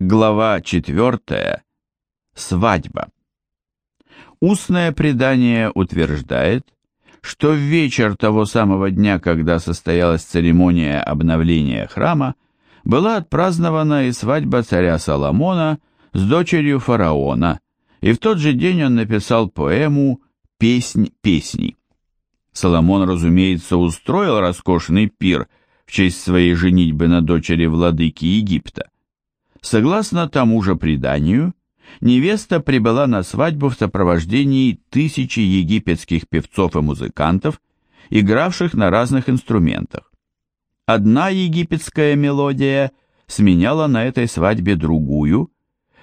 Глава 4. Свадьба. Устное предание утверждает, что в вечер того самого дня, когда состоялась церемония обновления храма, была отпразднована и свадьба царя Соломона с дочерью фараона, и в тот же день он написал поэму «Песнь песней». Соломон, разумеется, устроил роскошный пир в честь своей женитьбы на дочери владыки Египта. Согласно тому же преданию, невеста прибыла на свадьбу в сопровождении тысячи египетских певцов и музыкантов, игравших на разных инструментах. Одна египетская мелодия сменяла на этой свадьбе другую,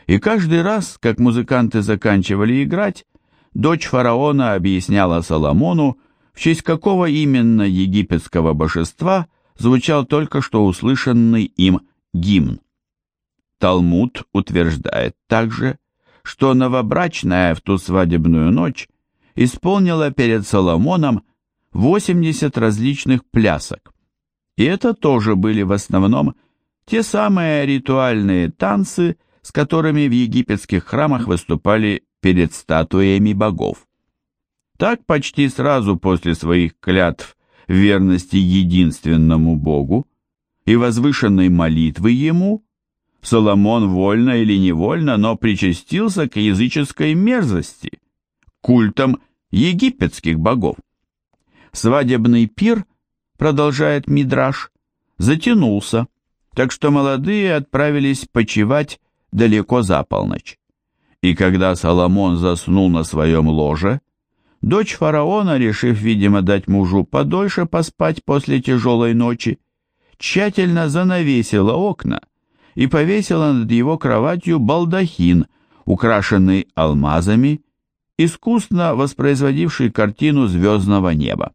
и каждый раз, как музыканты заканчивали играть, дочь фараона объясняла Соломону, в честь какого именно египетского божества звучал только что услышанный им гимн. Талмуд утверждает также, что новобрачная в ту свадебную ночь исполнила перед Соломоном 80 различных плясок. И это тоже были в основном те самые ритуальные танцы, с которыми в египетских храмах выступали перед статуями богов. Так почти сразу после своих клятв верности единственному Богу и возвышенной молитвы Ему, Соломон вольно или невольно, но причастился к языческой мерзости, культам египетских богов. Свадебный пир, продолжает Мидраш, затянулся, так что молодые отправились почевать далеко за полночь. И когда Соломон заснул на своем ложе, дочь фараона, решив, видимо, дать мужу подольше поспать после тяжелой ночи, тщательно занавесила окна и повесила над его кроватью балдахин, украшенный алмазами, искусно воспроизводивший картину звездного неба.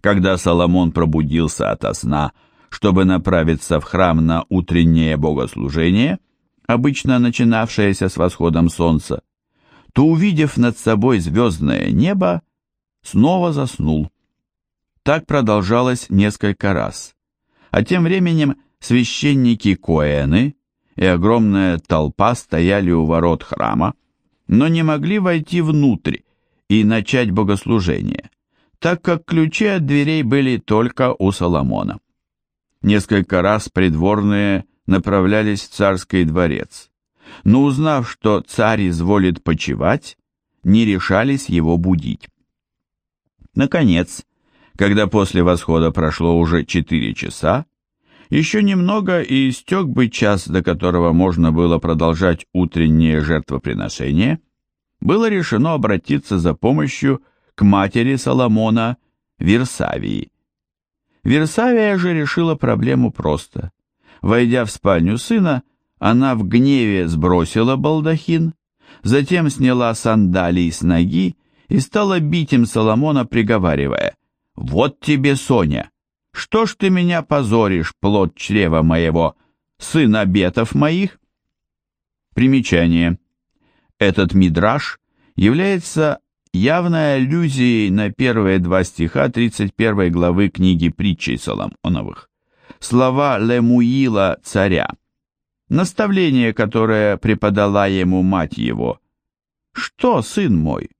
Когда Соломон пробудился ото сна, чтобы направиться в храм на утреннее богослужение, обычно начинавшееся с восходом солнца, то, увидев над собой звездное небо, снова заснул. Так продолжалось несколько раз. А тем временем священники Коэны и огромная толпа стояли у ворот храма, но не могли войти внутрь и начать богослужение, так как ключи от дверей были только у Соломона. Несколько раз придворные направлялись в царский дворец, но узнав, что царь изволит почевать, не решались его будить. Наконец, когда после восхода прошло уже четыре часа, еще немного и истек бы час, до которого можно было продолжать утреннее жертвоприношение, было решено обратиться за помощью к матери Соломона Версавии. Версавия же решила проблему просто. Войдя в спальню сына, она в гневе сбросила балдахин, затем сняла сандалии с ноги и стала бить им Соломона, приговаривая «Вот тебе, Соня!» Что ж ты меня позоришь, плод чрева моего, сын обетов моих? Примечание. Этот мидраж является явной аллюзией на первые два стиха 31 главы книги притчей Соломоновых. Слова Лемуила царя. Наставление, которое преподала ему мать его. «Что, сын мой?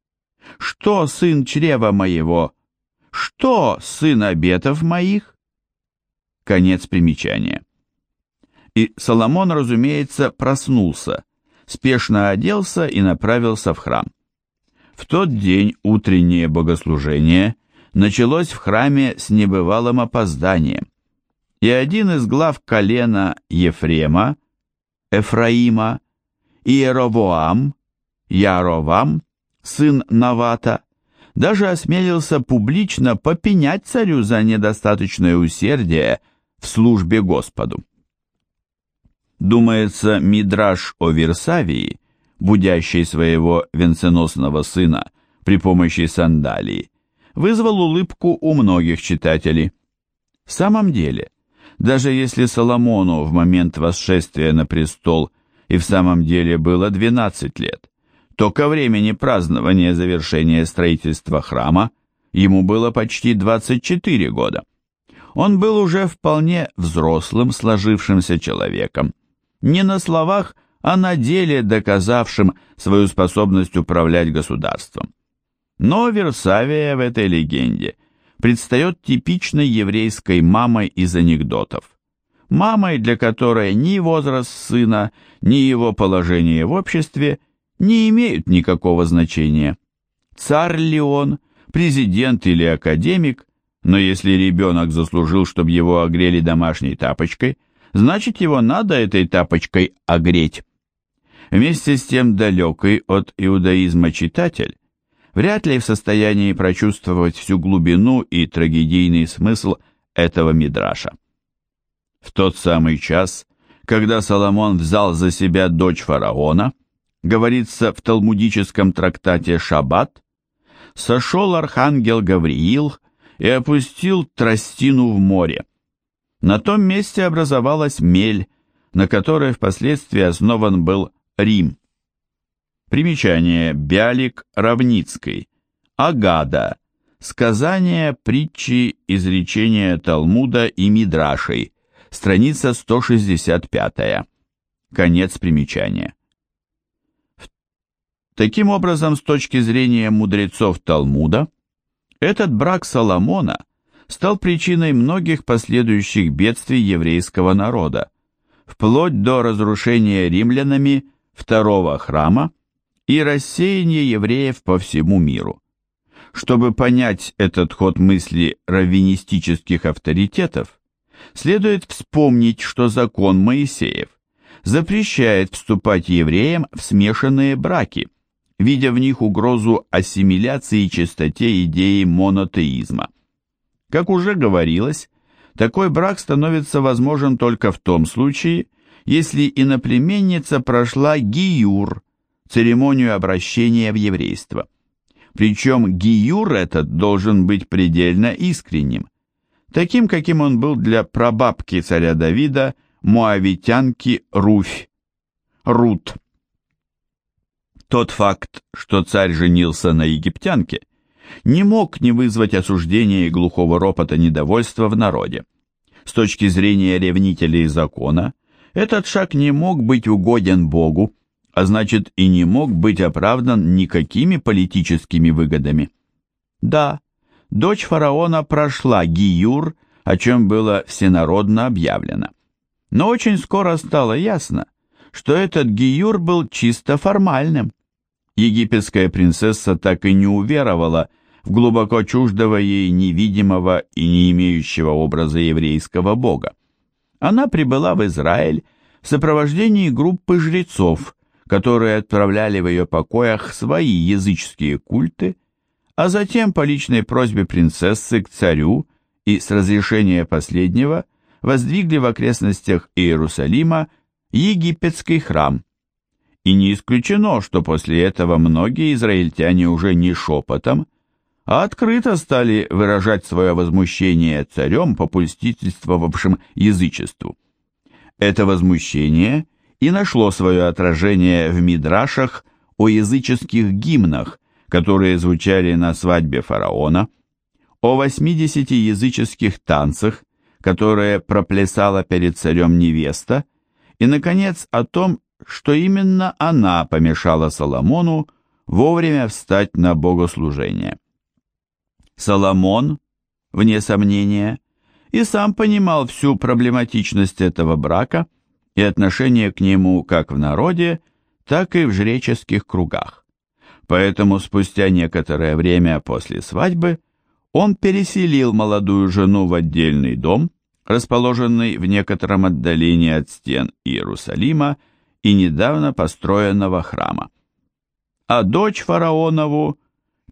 Что, сын чрева моего? Что, сын обетов моих? Конец примечания. И Соломон, разумеется, проснулся, спешно оделся и направился в храм. В тот день утреннее богослужение началось в храме с небывалым опозданием, и один из глав колена Ефрема, Эфраима, Иеровоам, Яровам, сын Навата, даже осмелился публично попенять царю за недостаточное усердие в службе Господу. Думается, Мидраш о Версавии, будящий своего венценосного сына при помощи сандалии, вызвал улыбку у многих читателей. В самом деле, даже если Соломону в момент восшествия на престол и в самом деле было 12 лет, то ко времени празднования завершения строительства храма ему было почти 24 года. Он был уже вполне взрослым, сложившимся человеком, не на словах, а на деле доказавшим свою способность управлять государством. Но Версавия в этой легенде предстает типичной еврейской мамой из анекдотов. Мамой, для которой ни возраст сына, ни его положение в обществе не имеют никакого значения. Царь ли он, президент или академик, но если ребенок заслужил, чтобы его огрели домашней тапочкой, значит его надо этой тапочкой огреть. Вместе с тем далекий от иудаизма читатель вряд ли в состоянии прочувствовать всю глубину и трагедийный смысл этого мидраша. В тот самый час, когда Соломон взял за себя дочь фараона, говорится в талмудическом трактате «Шаббат», сошел архангел Гавриил и опустил тростину в море. На том месте образовалась мель, на которой впоследствии основан был Рим. Примечание Бялик Равницкой. Агада. Сказания, притчи, изречения Талмуда и Мидрашей. Страница 165. Конец примечания. Таким образом, с точки зрения мудрецов Талмуда, этот брак Соломона стал причиной многих последующих бедствий еврейского народа, вплоть до разрушения римлянами второго храма и рассеяния евреев по всему миру. Чтобы понять этот ход мысли раввинистических авторитетов, следует вспомнить, что закон Моисеев запрещает вступать евреям в смешанные браки – видя в них угрозу ассимиляции и чистоте идеи монотеизма. Как уже говорилось, такой брак становится возможен только в том случае, если иноплеменница прошла гиюр, церемонию обращения в еврейство. Причем гиюр этот должен быть предельно искренним, таким, каким он был для прабабки царя Давида, муавитянки Руфь, Рут. Тот факт, что царь женился на египтянке, не мог не вызвать осуждения и глухого ропота недовольства в народе. С точки зрения ревнителей закона, этот шаг не мог быть угоден Богу, а значит и не мог быть оправдан никакими политическими выгодами. Да, дочь фараона прошла Гиюр, о чем было всенародно объявлено. Но очень скоро стало ясно, что этот Гиюр был чисто формальным египетская принцесса так и не уверовала в глубоко чуждого ей невидимого и не имеющего образа еврейского бога. Она прибыла в Израиль в сопровождении группы жрецов, которые отправляли в ее покоях свои языческие культы, а затем по личной просьбе принцессы к царю и с разрешения последнего воздвигли в окрестностях Иерусалима египетский храм, и не исключено, что после этого многие израильтяне уже не шепотом, а открыто стали выражать свое возмущение царем, попустительствовавшим язычеству. Это возмущение и нашло свое отражение в мидрашах о языческих гимнах, которые звучали на свадьбе фараона, о 80 языческих танцах, которые проплясала перед царем невеста, и, наконец, о том, что именно она помешала Соломону вовремя встать на богослужение. Соломон, вне сомнения, и сам понимал всю проблематичность этого брака и отношение к нему как в народе, так и в жреческих кругах. Поэтому спустя некоторое время после свадьбы он переселил молодую жену в отдельный дом, расположенный в некотором отдалении от стен Иерусалима, и недавно построенного храма. А дочь фараонову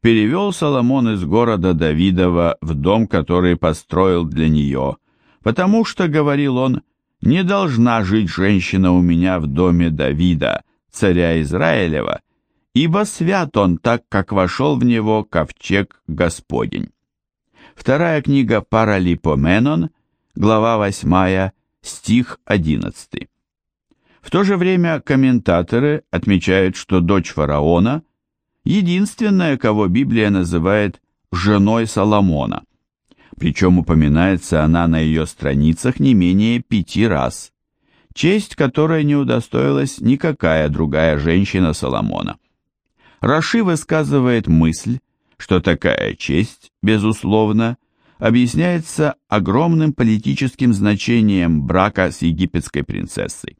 перевел Соломон из города Давидова в дом, который построил для нее, потому что, говорил он, не должна жить женщина у меня в доме Давида, царя Израилева, ибо свят он так, как вошел в него ковчег Господень. Вторая книга Паралипоменон, глава 8, стих 11. В то же время комментаторы отмечают, что дочь фараона – единственная, кого Библия называет женой Соломона. Причем упоминается она на ее страницах не менее пяти раз. честь которой не удостоилась никакая другая женщина Соломона. Раши высказывает мысль, что такая честь, безусловно, объясняется огромным политическим значением брака с египетской принцессой.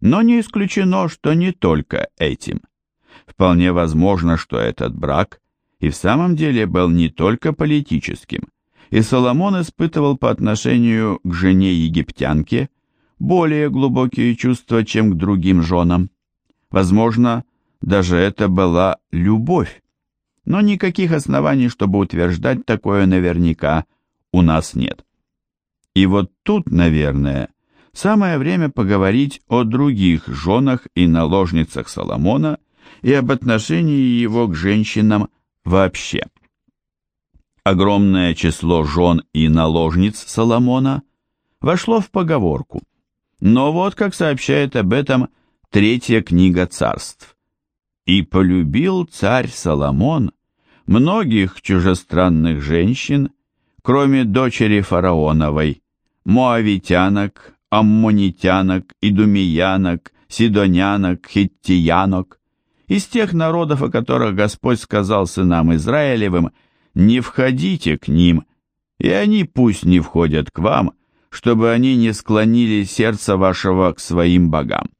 Но не исключено, что не только этим. Вполне возможно, что этот брак и в самом деле был не только политическим, и Соломон испытывал по отношению к жене египтянке более глубокие чувства, чем к другим женам. Возможно, даже это была любовь, но никаких оснований, чтобы утверждать такое наверняка, у нас нет. И вот тут, наверное, самое время поговорить о других женах и наложницах Соломона и об отношении его к женщинам вообще. Огромное число жен и наложниц Соломона вошло в поговорку, но вот как сообщает об этом третья книга царств. «И полюбил царь Соломон многих чужестранных женщин, кроме дочери фараоновой, моавитянок, аммонитянок, идумиянок, сидонянок, хиттиянок, из тех народов, о которых Господь сказал сынам Израилевым, «Не входите к ним, и они пусть не входят к вам, чтобы они не склонили сердце вашего к своим богам».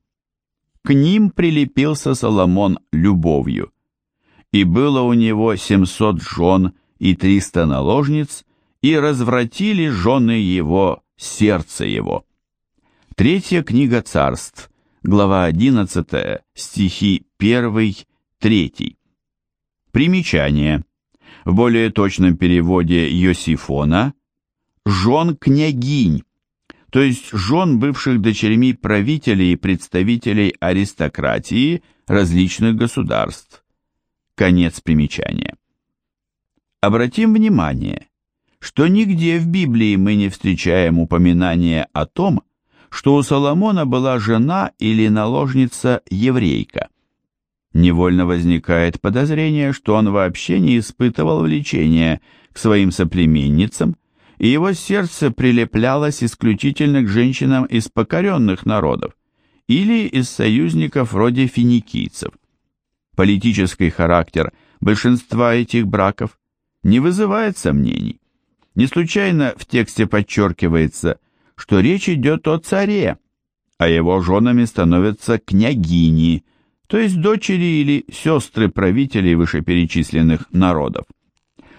К ним прилепился Соломон любовью, и было у него семьсот жен и триста наложниц, и развратили жены его сердце его. Третья книга царств, глава 11, стихи 1, 3. Примечание. В более точном переводе Йосифона «жен княгинь», то есть жен бывших дочерьми правителей и представителей аристократии различных государств. Конец примечания. Обратим внимание, что нигде в Библии мы не встречаем упоминания о том, что у Соломона была жена или наложница еврейка. Невольно возникает подозрение, что он вообще не испытывал влечения к своим соплеменницам, и его сердце прилеплялось исключительно к женщинам из покоренных народов или из союзников вроде финикийцев. Политический характер большинства этих браков не вызывает сомнений. Не случайно в тексте подчеркивается – что речь идет о царе, а его женами становятся княгини, то есть дочери или сестры правителей вышеперечисленных народов.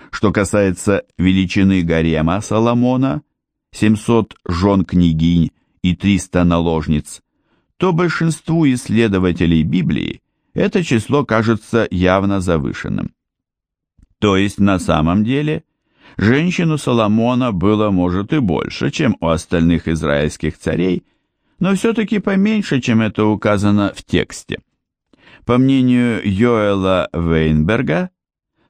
Что касается величины гарема Соломона, 700 жен княгинь и 300 наложниц, то большинству исследователей Библии это число кажется явно завышенным. То есть на самом деле – Женщин у Соломона было, может, и больше, чем у остальных израильских царей, но все-таки поменьше, чем это указано в тексте. По мнению Йоэла Вейнберга,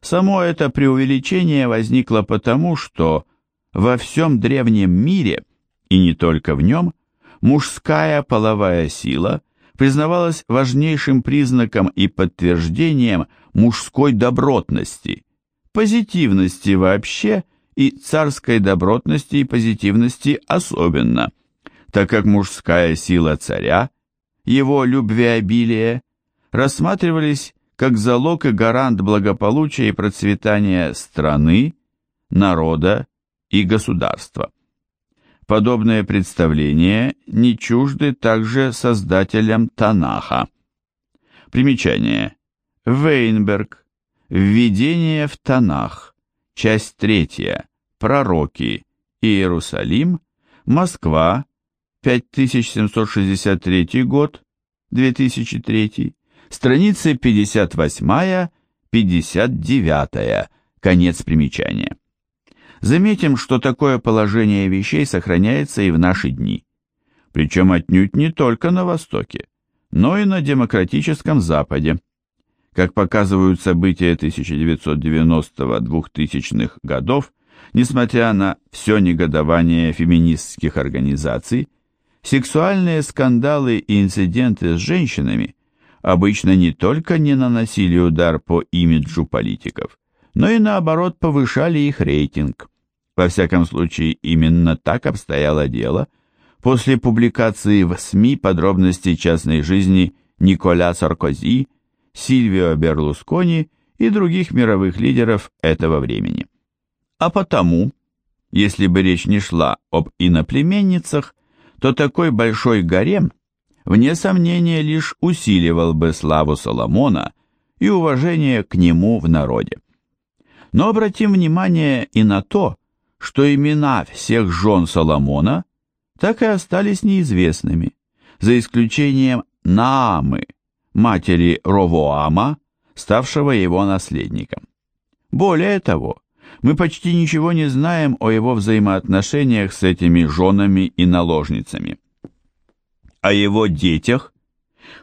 само это преувеличение возникло потому, что во всем древнем мире, и не только в нем, мужская половая сила признавалась важнейшим признаком и подтверждением мужской добротности – позитивности вообще и царской добротности и позитивности особенно, так как мужская сила царя, его любвеобилие, рассматривались как залог и гарант благополучия и процветания страны, народа и государства. Подобные представления не чужды также создателям Танаха. Примечание. Вейнберг. Введение в Танах. Часть третья. Пророки. Иерусалим. Москва. 5763 год. 2003. Страницы 58-59. Конец примечания. Заметим, что такое положение вещей сохраняется и в наши дни. Причем отнюдь не только на Востоке, но и на демократическом Западе. Как показывают события 1990-2000-х годов, несмотря на все негодование феминистских организаций, сексуальные скандалы и инциденты с женщинами обычно не только не наносили удар по имиджу политиков, но и наоборот повышали их рейтинг. Во всяком случае, именно так обстояло дело после публикации в СМИ подробностей частной жизни Николя Саркози, Сильвио Берлускони и других мировых лидеров этого времени. А потому, если бы речь не шла об иноплеменницах, то такой большой гарем, вне сомнения, лишь усиливал бы славу Соломона и уважение к нему в народе. Но обратим внимание и на то, что имена всех жен Соломона так и остались неизвестными, за исключением Наамы, матери Ровоама, ставшего его наследником. Более того, мы почти ничего не знаем о его взаимоотношениях с этими женами и наложницами. О его детях,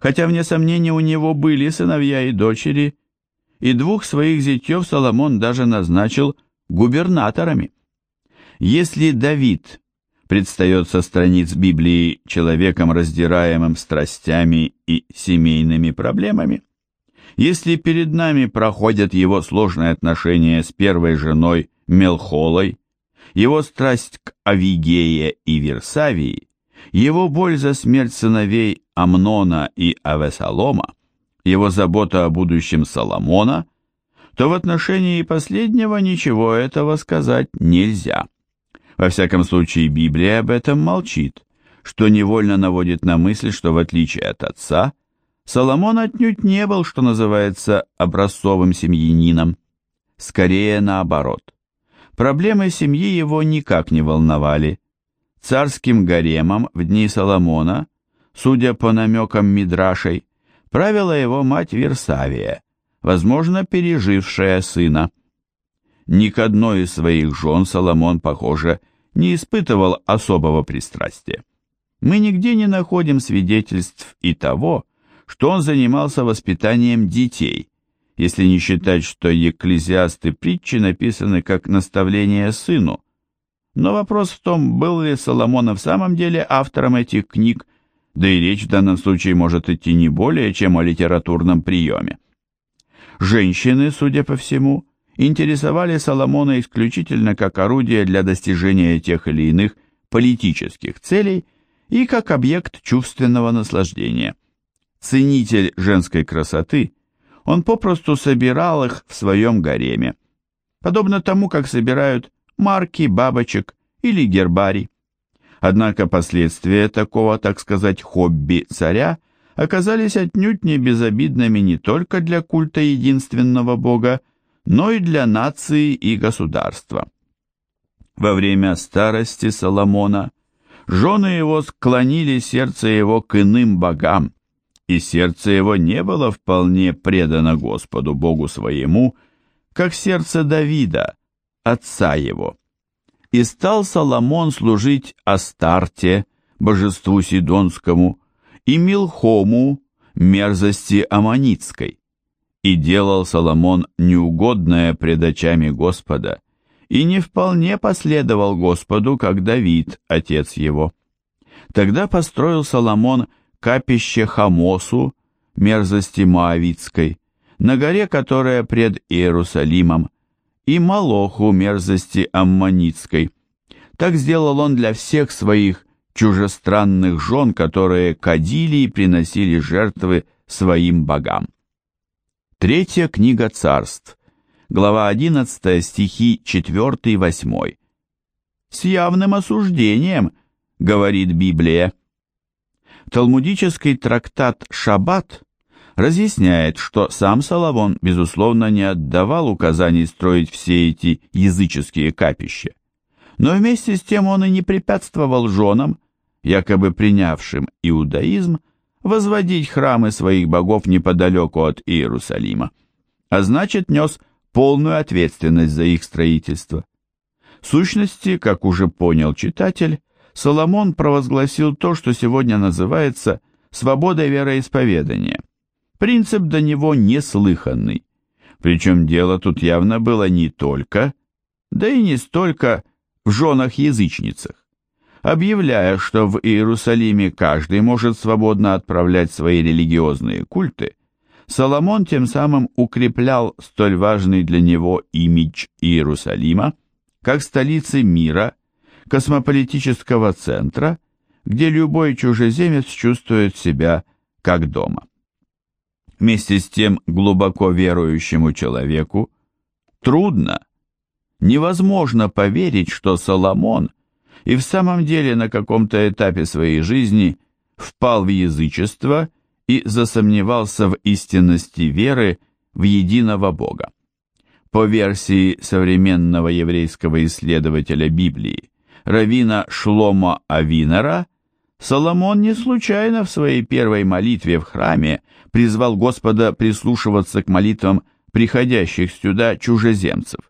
хотя вне сомнения у него были сыновья и дочери, и двух своих зятьев Соломон даже назначил губернаторами. Если Давид предстает со страниц Библии человеком, раздираемым страстями и семейными проблемами, если перед нами проходят его сложные отношения с первой женой Мелхолой, его страсть к Авигее и Версавии, его боль за смерть сыновей Амнона и Авесалома, его забота о будущем Соломона, то в отношении последнего ничего этого сказать нельзя. Во всяком случае, Библия об этом молчит, что невольно наводит на мысль, что в отличие от отца, Соломон отнюдь не был, что называется, образцовым семьянином. Скорее наоборот. Проблемы семьи его никак не волновали. Царским гаремом в дни Соломона, судя по намекам Мидрашей, правила его мать Версавия, возможно, пережившая сына. Ни к одной из своих жен Соломон, похоже, не испытывал особого пристрастия. Мы нигде не находим свидетельств и того, что он занимался воспитанием детей, если не считать, что екклезиасты притчи написаны как наставление сыну. Но вопрос в том, был ли Соломон в самом деле автором этих книг, да и речь в данном случае может идти не более, чем о литературном приеме. Женщины, судя по всему, интересовали Соломона исключительно как орудие для достижения тех или иных политических целей и как объект чувственного наслаждения ценитель женской красоты, он попросту собирал их в своем гареме, подобно тому, как собирают марки бабочек или гербарий. Однако последствия такого, так сказать, хобби царя оказались отнюдь не безобидными не только для культа единственного бога, но и для нации и государства. Во время старости Соломона жены его склонили сердце его к иным богам, и сердце его не было вполне предано Господу Богу своему, как сердце Давида, отца его. И стал Соломон служить Астарте, божеству Сидонскому, и Милхому, мерзости Аманицкой. И делал Соломон неугодное пред очами Господа, и не вполне последовал Господу, как Давид, отец его. Тогда построил Соломон капище Хамосу, мерзости Моавицкой, на горе, которая пред Иерусалимом, и Малоху, мерзости Аммонитской. Так сделал он для всех своих чужестранных жен, которые кадили и приносили жертвы своим богам. Третья книга царств, глава 11, стихи 4-8. «С явным осуждением», — говорит Библия, — Талмудический трактат «Шаббат» разъясняет, что сам Соломон, безусловно, не отдавал указаний строить все эти языческие капища. Но вместе с тем он и не препятствовал женам, якобы принявшим иудаизм, возводить храмы своих богов неподалеку от Иерусалима, а значит нес полную ответственность за их строительство. В сущности, как уже понял читатель, Соломон провозгласил то, что сегодня называется свободой вероисповедания. Принцип до него неслыханный. Причем дело тут явно было не только, да и не столько в женах-язычницах. Объявляя, что в Иерусалиме каждый может свободно отправлять свои религиозные культы, Соломон тем самым укреплял столь важный для него имидж Иерусалима как столицы мира космополитического центра, где любой чужеземец чувствует себя как дома. Вместе с тем глубоко верующему человеку трудно, невозможно поверить, что Соломон и в самом деле на каком-то этапе своей жизни впал в язычество и засомневался в истинности веры в единого Бога. По версии современного еврейского исследователя Библии, Равина Шлома Авинера, Соломон не случайно в своей первой молитве в храме призвал Господа прислушиваться к молитвам приходящих сюда чужеземцев.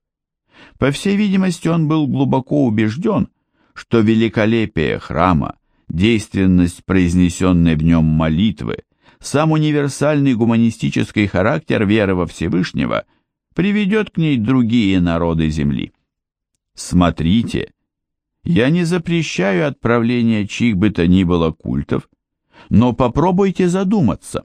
По всей видимости, он был глубоко убежден, что великолепие храма, действенность произнесенной в нем молитвы, сам универсальный гуманистический характер веры во Всевышнего приведет к ней другие народы земли. Смотрите, я не запрещаю отправление чьих бы то ни было культов, но попробуйте задуматься,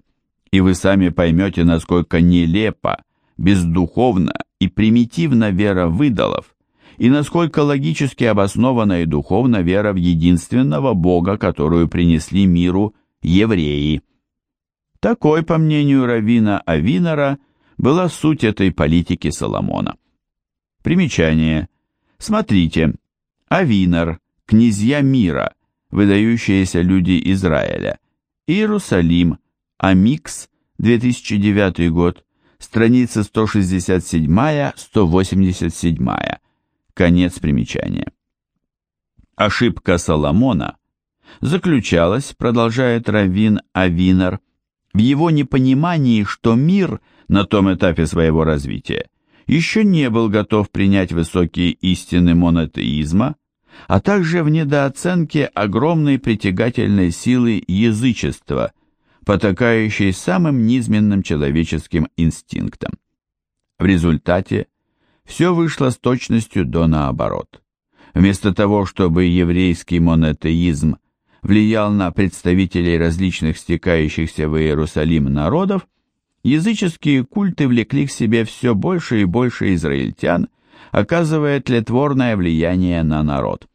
и вы сами поймете, насколько нелепо, бездуховно и примитивна вера выдалов, и насколько логически обоснована и духовна вера в единственного Бога, которую принесли миру евреи. Такой, по мнению Равина Авинора, была суть этой политики Соломона. Примечание. Смотрите. Авинор, князья мира, выдающиеся люди Израиля. Иерусалим, Амикс, 2009 год, страница 167-187. Конец примечания. Ошибка Соломона заключалась, продолжает Равин Авинар, в его непонимании, что мир на том этапе своего развития еще не был готов принять высокие истины монотеизма, а также в недооценке огромной притягательной силы язычества, потакающей самым низменным человеческим инстинктам. В результате все вышло с точностью до наоборот. Вместо того, чтобы еврейский монотеизм влиял на представителей различных стекающихся в Иерусалим народов, языческие культы влекли к себе все больше и больше израильтян, оказывая тлетворное влияние на народ.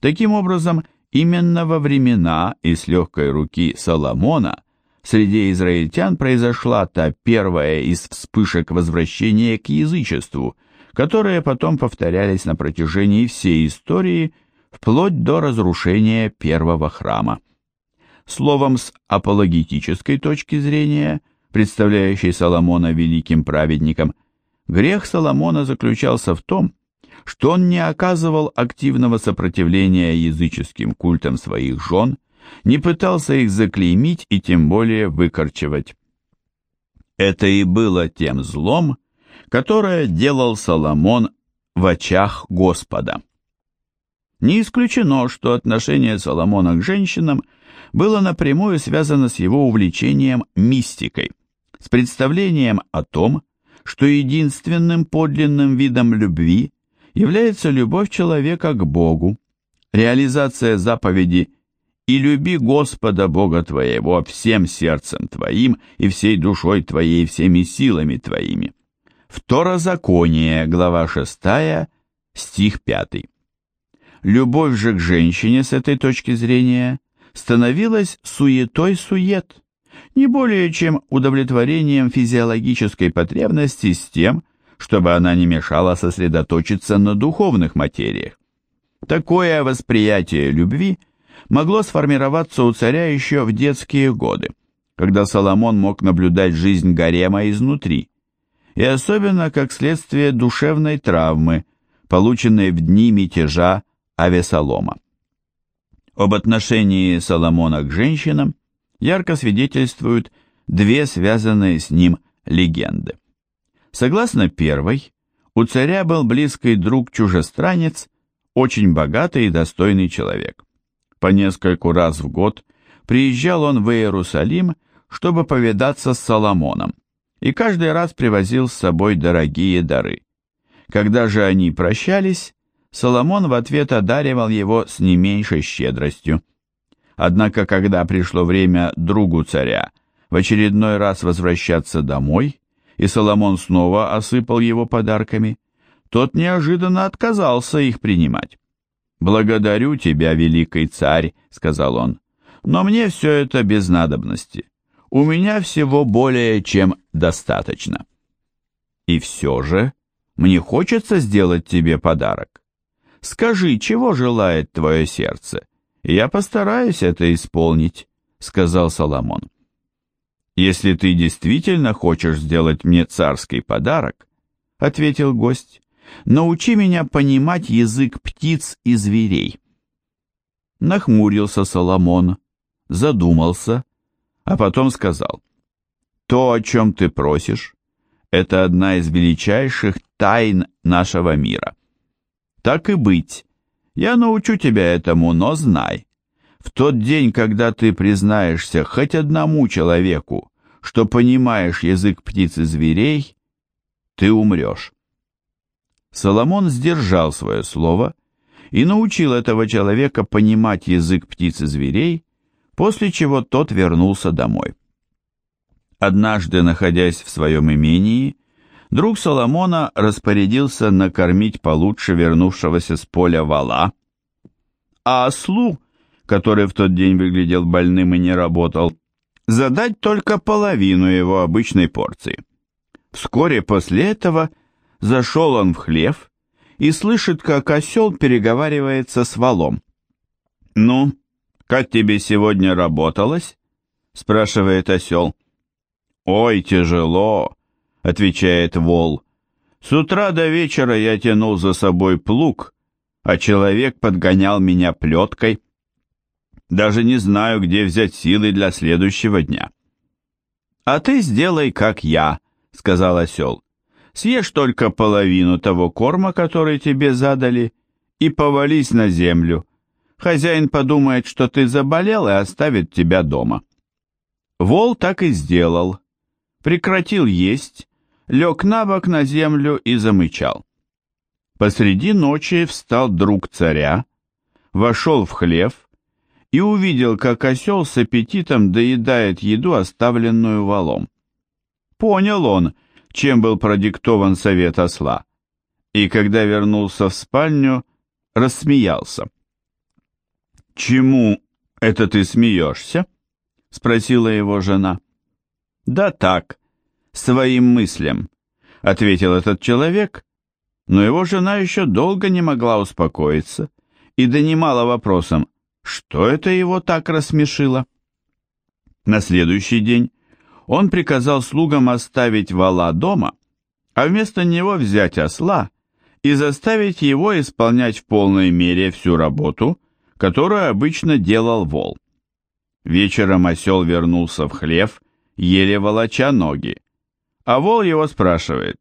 Таким образом, именно во времена и с легкой руки Соломона среди израильтян произошла та первая из вспышек возвращения к язычеству – которые потом повторялись на протяжении всей истории, вплоть до разрушения первого храма. Словом, с апологетической точки зрения, представляющей Соломона великим праведником, грех Соломона заключался в том, что он не оказывал активного сопротивления языческим культам своих жен, не пытался их заклеймить и тем более выкорчевать. Это и было тем злом, которое делал Соломон в очах Господа. Не исключено, что отношение Соломона к женщинам было напрямую связано с его увлечением мистикой, с представлением о том, что единственным подлинным видом любви является любовь человека к Богу, реализация заповеди «И люби Господа Бога твоего всем сердцем твоим и всей душой твоей, всеми силами твоими». Второзаконие, глава 6, стих 5. Любовь же к женщине с этой точки зрения становилась суетой-сует, не более чем удовлетворением физиологической потребности с тем, чтобы она не мешала сосредоточиться на духовных материях. Такое восприятие любви могло сформироваться у царя еще в детские годы, когда Соломон мог наблюдать жизнь гарема изнутри, и особенно как следствие душевной травмы, полученной в дни мятежа Авесолома. Об отношении Соломона к женщинам ярко свидетельствуют две связанные с ним легенды. Согласно первой, у царя был близкий друг-чужестранец, очень богатый и достойный человек. По нескольку раз в год приезжал он в Иерусалим, чтобы повидаться с Соломоном и каждый раз привозил с собой дорогие дары. Когда же они прощались, Соломон в ответ одаривал его с не меньшей щедростью. Однако, когда пришло время другу царя в очередной раз возвращаться домой, и Соломон снова осыпал его подарками, тот неожиданно отказался их принимать. «Благодарю тебя, великий царь», — сказал он, — «но мне все это без надобности. У меня всего более чем достаточно». «И все же мне хочется сделать тебе подарок. Скажи, чего желает твое сердце, я постараюсь это исполнить», — сказал Соломон. «Если ты действительно хочешь сделать мне царский подарок», — ответил гость, — «научи меня понимать язык птиц и зверей». Нахмурился Соломон, задумался, а потом сказал, «То, о чем ты просишь, это одна из величайших тайн нашего мира. Так и быть, я научу тебя этому, но знай, в тот день, когда ты признаешься хоть одному человеку, что понимаешь язык птиц и зверей, ты умрешь. Соломон сдержал свое слово и научил этого человека понимать язык птиц и зверей, после чего тот вернулся домой. Однажды, находясь в своем имении, друг Соломона распорядился накормить получше вернувшегося с поля вала, а ослу, который в тот день выглядел больным и не работал, задать только половину его обычной порции. Вскоре после этого зашел он в хлев и слышит, как осел переговаривается с валом. «Ну, как тебе сегодня работалось?» — спрашивает осел. «Ой, тяжело!» — отвечает вол. «С утра до вечера я тянул за собой плуг, а человек подгонял меня плеткой. Даже не знаю, где взять силы для следующего дня». «А ты сделай, как я», — сказал осел. «Съешь только половину того корма, который тебе задали, и повались на землю. Хозяин подумает, что ты заболел и оставит тебя дома». Вол так и сделал. Прекратил есть лег на бок на землю и замычал. Посреди ночи встал друг царя, вошел в хлев и увидел, как осел с аппетитом доедает еду, оставленную валом. Понял он, чем был продиктован совет осла, и когда вернулся в спальню, рассмеялся. «Чему это ты смеешься?» — спросила его жена. «Да так, своим мыслям», — ответил этот человек, но его жена еще долго не могла успокоиться и донимала вопросом, что это его так рассмешило. На следующий день он приказал слугам оставить вала дома, а вместо него взять осла и заставить его исполнять в полной мере всю работу, которую обычно делал вол. Вечером осел вернулся в хлев, еле волоча ноги, а вол его спрашивает.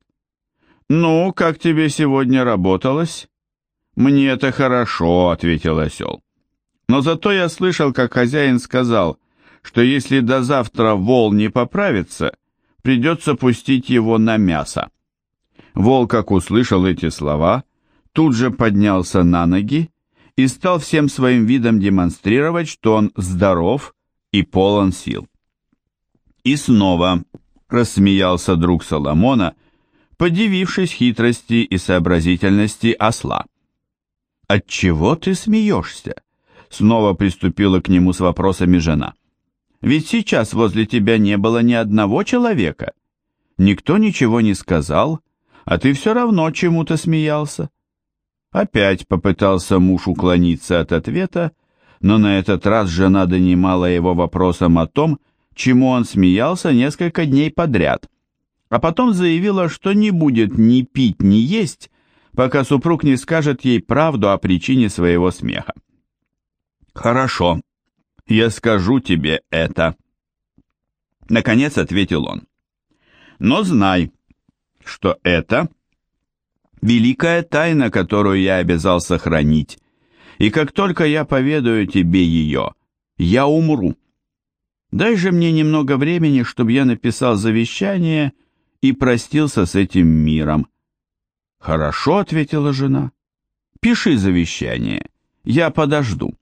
«Ну, как тебе сегодня работалось?» «Мне это хорошо», — ответил осел. «Но зато я слышал, как хозяин сказал, что если до завтра вол не поправится, придется пустить его на мясо». Вол, как услышал эти слова, тут же поднялся на ноги и стал всем своим видом демонстрировать, что он здоров и полон сил. И снова рассмеялся друг Соломона, подивившись хитрости и сообразительности осла. «Отчего ты смеешься?» Снова приступила к нему с вопросами жена. «Ведь сейчас возле тебя не было ни одного человека. Никто ничего не сказал, а ты все равно чему-то смеялся». Опять попытался муж уклониться от ответа, но на этот раз жена донимала его вопросом о том, чему он смеялся несколько дней подряд, а потом заявила, что не будет ни пить, ни есть, пока супруг не скажет ей правду о причине своего смеха. «Хорошо, я скажу тебе это», — наконец ответил он. «Но знай, что это великая тайна, которую я обязал сохранить, и как только я поведаю тебе ее, я умру. Дай же мне немного времени, чтобы я написал завещание и простился с этим миром. Хорошо, ответила жена. Пиши завещание, я подожду.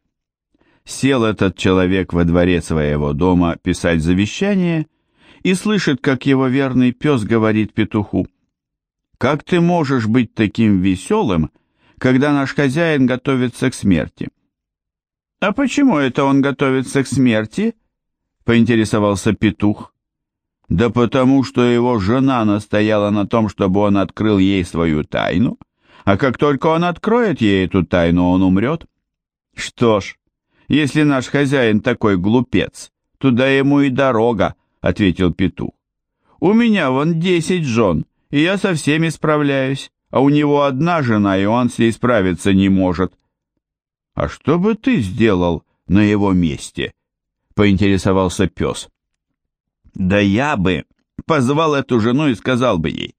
Сел этот человек во дворе своего дома писать завещание и слышит, как его верный пес говорит петуху. «Как ты можешь быть таким веселым, когда наш хозяин готовится к смерти. «А почему это он готовится к смерти?» — поинтересовался петух. «Да потому что его жена настояла на том, чтобы он открыл ей свою тайну, а как только он откроет ей эту тайну, он умрет. Что ж, если наш хозяин такой глупец, туда ему и дорога», — ответил петух. «У меня вон десять жен, и я со всеми справляюсь, а у него одна жена, и он с ней справиться не может». «А что бы ты сделал на его месте?» — поинтересовался пес. «Да я бы позвал эту жену и сказал бы ей,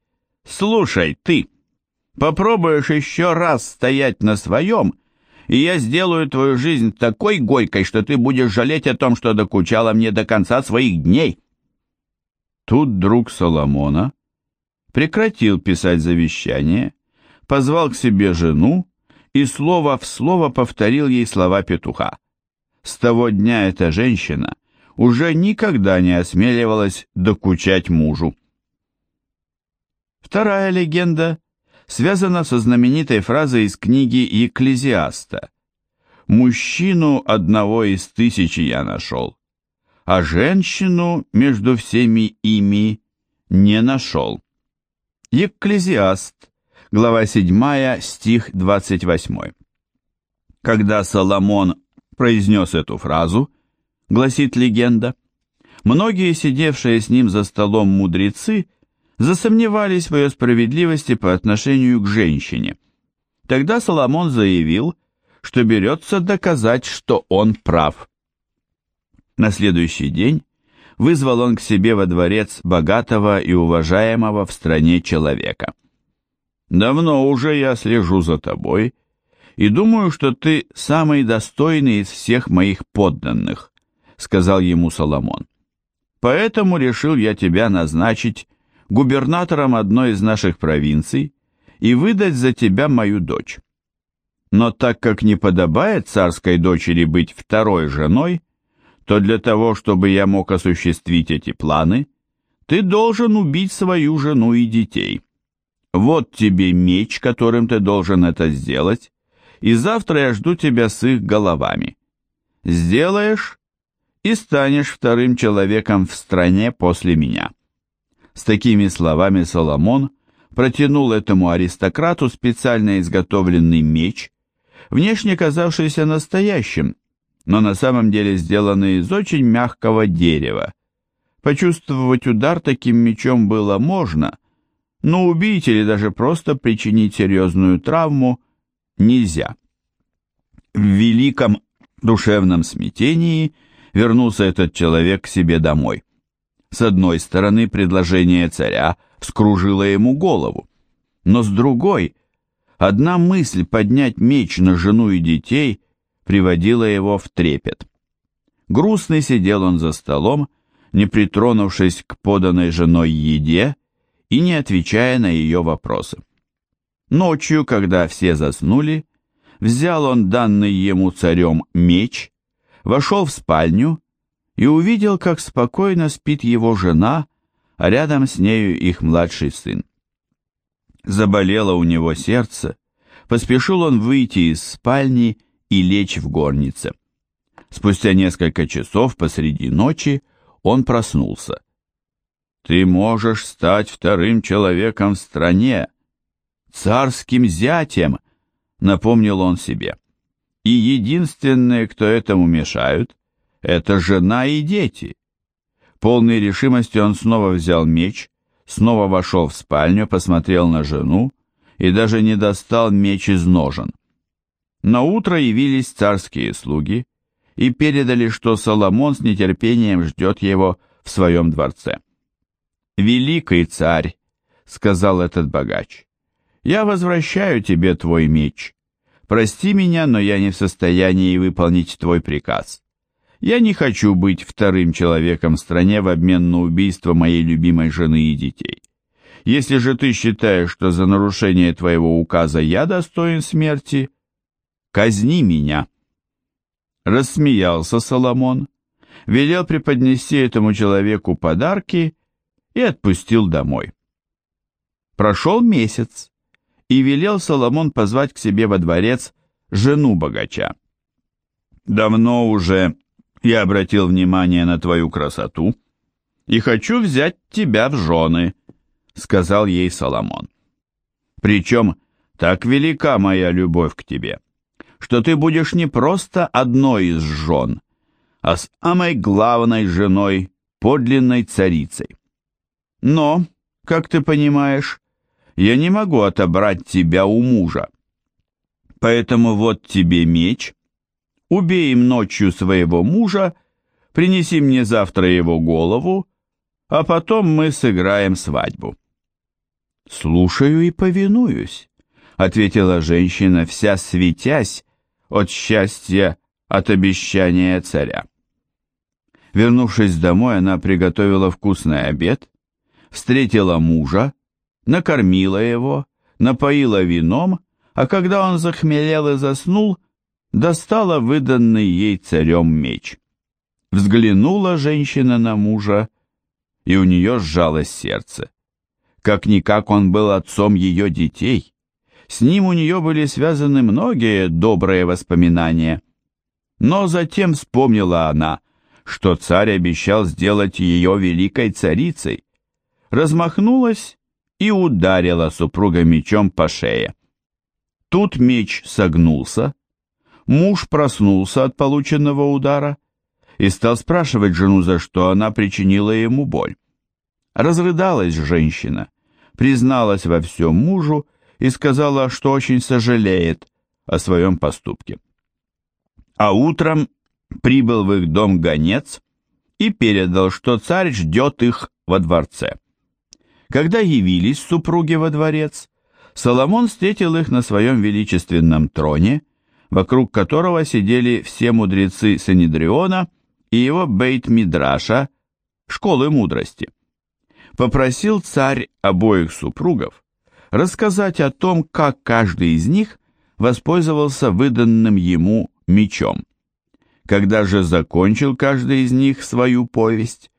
«Слушай, ты, попробуешь еще раз стоять на своем, и я сделаю твою жизнь такой горькой, что ты будешь жалеть о том, что докучала мне до конца своих дней». Тут друг Соломона прекратил писать завещание, позвал к себе жену и слово в слово повторил ей слова петуха. С того дня эта женщина уже никогда не осмеливалась докучать мужу. Вторая легенда связана со знаменитой фразой из книги Екклезиаста «Мужчину одного из тысячи я нашел, а женщину между всеми ими не нашел». Екклезиаст, глава 7, стих 28. Когда Соломон произнес эту фразу, гласит легенда, многие сидевшие с ним за столом мудрецы засомневались в ее справедливости по отношению к женщине. Тогда Соломон заявил, что берется доказать, что он прав. На следующий день вызвал он к себе во дворец богатого и уважаемого в стране человека. «Давно уже я слежу за тобой и думаю, что ты самый достойный из всех моих подданных», сказал ему Соломон. «Поэтому решил я тебя назначить губернатором одной из наших провинций и выдать за тебя мою дочь. Но так как не подобает царской дочери быть второй женой, то для того, чтобы я мог осуществить эти планы, ты должен убить свою жену и детей. Вот тебе меч, которым ты должен это сделать, и завтра я жду тебя с их головами. Сделаешь и станешь вторым человеком в стране после меня». С такими словами Соломон протянул этому аристократу специально изготовленный меч, внешне казавшийся настоящим, но на самом деле сделаны из очень мягкого дерева. Почувствовать удар таким мечом было можно, но убить или даже просто причинить серьезную травму нельзя. В великом душевном смятении вернулся этот человек к себе домой. С одной стороны, предложение царя вскружило ему голову, но с другой, одна мысль поднять меч на жену и детей – приводило его в трепет. Грустный сидел он за столом, не притронувшись к поданной женой еде и не отвечая на ее вопросы. Ночью, когда все заснули, взял он данный ему царем меч, вошел в спальню и увидел, как спокойно спит его жена, а рядом с нею их младший сын. Заболело у него сердце, поспешил он выйти из спальни и лечь в горнице. Спустя несколько часов посреди ночи он проснулся. «Ты можешь стать вторым человеком в стране, царским зятем», — напомнил он себе. «И единственные, кто этому мешают, это жена и дети». Полной решимости он снова взял меч, снова вошел в спальню, посмотрел на жену и даже не достал меч из ножен. На утро явились царские слуги и передали, что Соломон с нетерпением ждет его в своем дворце. «Великий царь», — сказал этот богач, — «я возвращаю тебе твой меч. Прости меня, но я не в состоянии выполнить твой приказ. Я не хочу быть вторым человеком в стране в обмен на убийство моей любимой жены и детей. Если же ты считаешь, что за нарушение твоего указа я достоин смерти, — казни меня!» Рассмеялся Соломон, велел преподнести этому человеку подарки и отпустил домой. Прошел месяц, и велел Соломон позвать к себе во дворец жену богача. «Давно уже я обратил внимание на твою красоту и хочу взять тебя в жены», — сказал ей Соломон. «Причем так велика моя любовь к тебе, что ты будешь не просто одной из жен, а самой главной женой, подлинной царицей. Но, как ты понимаешь, я не могу отобрать тебя у мужа. Поэтому вот тебе меч, убей им ночью своего мужа, принеси мне завтра его голову, а потом мы сыграем свадьбу». «Слушаю и повинуюсь», — ответила женщина, вся светясь от счастья от обещания царя. Вернувшись домой, она приготовила вкусный обед, встретила мужа, накормила его, напоила вином, а когда он захмелел и заснул, достала выданный ей царем меч. Взглянула женщина на мужа, и у нее сжалось сердце. Как-никак он был отцом ее детей. С ним у нее были связаны многие добрые воспоминания. Но затем вспомнила она, что царь обещал сделать ее великой царицей. Размахнулась и ударила супруга мечом по шее. Тут меч согнулся, Муж проснулся от полученного удара и стал спрашивать жену, за что она причинила ему боль. Разрыдалась женщина, призналась во всем мужу и сказала, что очень сожалеет о своем поступке. А утром прибыл в их дом гонец и передал, что царь ждет их во дворце. Когда явились супруги во дворец, Соломон встретил их на своем величественном троне вокруг которого сидели все мудрецы Санедриона и его бейт-мидраша, школы мудрости. Попросил царь обоих супругов рассказать о том, как каждый из них воспользовался выданным ему мечом. Когда же закончил каждый из них свою повесть,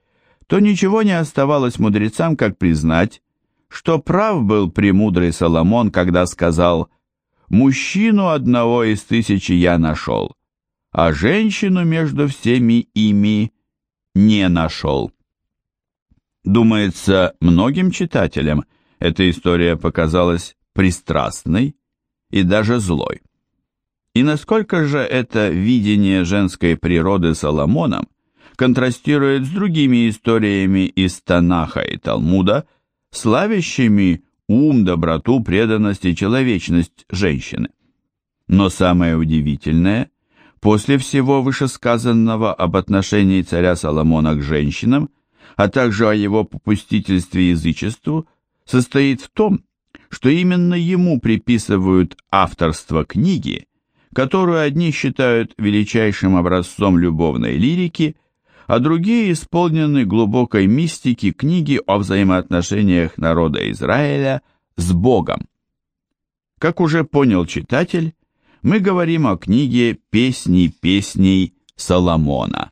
то ничего не оставалось мудрецам, как признать, что прав был премудрый Соломон, когда сказал – Мужчину одного из тысячи я нашел, а женщину между всеми ими не нашел. Думается, многим читателям эта история показалась пристрастной и даже злой. И насколько же это видение женской природы Соломоном контрастирует с другими историями из Танаха и Талмуда, славящими ум, доброту, преданность и человечность женщины. Но самое удивительное, после всего вышесказанного об отношении царя Соломона к женщинам, а также о его попустительстве язычеству, состоит в том, что именно ему приписывают авторство книги, которую одни считают величайшим образцом любовной лирики, а другие исполнены глубокой мистики книги о взаимоотношениях народа Израиля с Богом. Как уже понял читатель, мы говорим о книге «Песни песней Соломона».